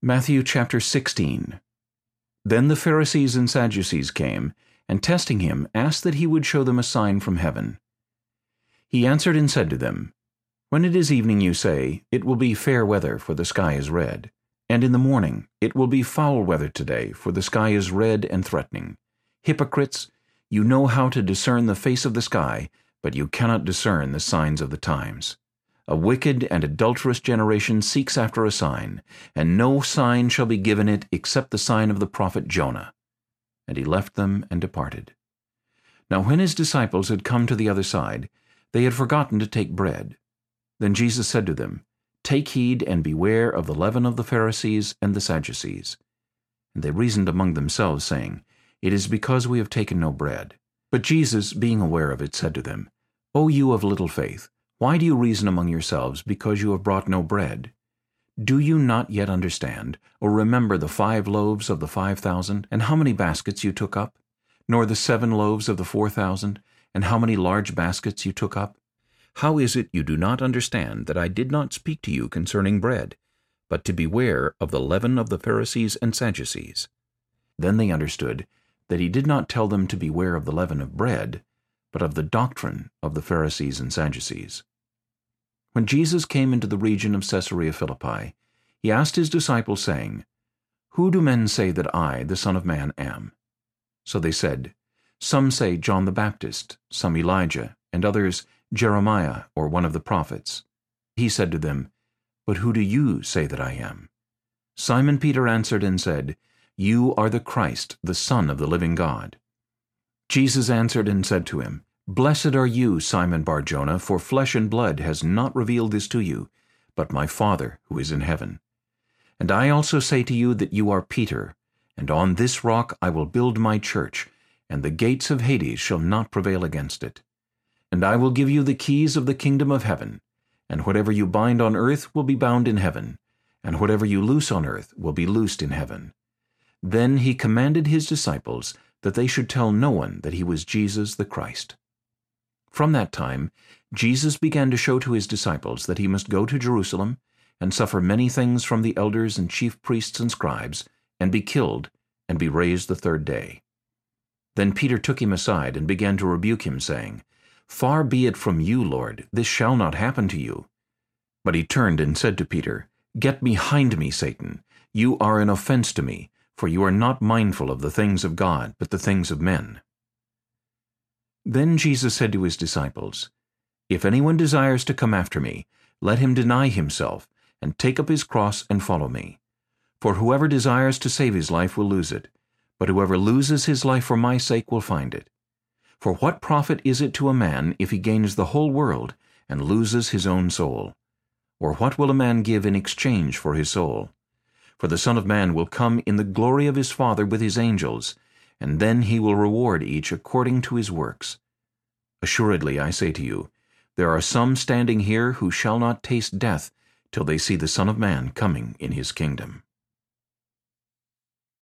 Matthew chapter 16 Then the Pharisees and Sadducees came, and testing him, asked that he would show them a sign from heaven. He answered and said to them, When it is evening you say, It will be fair weather, for the sky is red. And in the morning, It will be foul weather today, for the sky is red and threatening. Hypocrites, you know how to discern the face of the sky, but you cannot discern the signs of the times. A wicked and adulterous generation seeks after a sign, and no sign shall be given it except the sign of the prophet Jonah. And he left them and departed. Now when his disciples had come to the other side, they had forgotten to take bread. Then Jesus said to them, Take heed and beware of the leaven of the Pharisees and the Sadducees. And they reasoned among themselves, saying, It is because we have taken no bread. But Jesus, being aware of it, said to them, O you of little faith, why do you reason among yourselves because you have brought no bread? Do you not yet understand, or remember the five loaves of the five thousand, and how many baskets you took up? Nor the seven loaves of the four thousand, and how many large baskets you took up? How is it you do not understand that I did not speak to you concerning bread, but to beware of the leaven of the Pharisees and Sadducees? Then they understood that he did not tell them to beware of the leaven of bread, but of the doctrine of the Pharisees and Sadducees. When Jesus came into the region of Caesarea Philippi, he asked his disciples, saying, Who do men say that I, the Son of Man, am? So they said, Some say John the Baptist, some Elijah, and others Jeremiah or one of the prophets. He said to them, But who do you say that I am? Simon Peter answered and said, You are the Christ, the Son of the living God. Jesus answered and said to him, Blessed are you, Simon Bar-Jonah, for flesh and blood has not revealed this to you, but my Father who is in heaven. And I also say to you that you are Peter, and on this rock I will build my church, and the gates of Hades shall not prevail against it. And I will give you the keys of the kingdom of heaven, and whatever you bind on earth will be bound in heaven, and whatever you loose on earth will be loosed in heaven. Then he commanded his disciples that they should tell no one that he was Jesus the Christ. From that time, Jesus began to show to his disciples that he must go to Jerusalem and suffer many things from the elders and chief priests and scribes, and be killed, and be raised the third day. Then Peter took him aside and began to rebuke him, saying, Far be it from you, Lord, this shall not happen to you. But he turned and said to Peter, Get behind me, Satan. You are an offense to me, for you are not mindful of the things of God, but the things of men. Then Jesus said to his disciples, If anyone desires to come after me, let him deny himself, and take up his cross and follow me. For whoever desires to save his life will lose it, but whoever loses his life for my sake will find it. For what profit is it to a man if he gains the whole world and loses his own soul? Or what will a man give in exchange for his soul? For the Son of Man will come in the glory of his Father with his angels, and then he will reward each according to his works. Assuredly, I say to you, there are some standing here who shall not taste death till they see the Son of Man coming in his kingdom.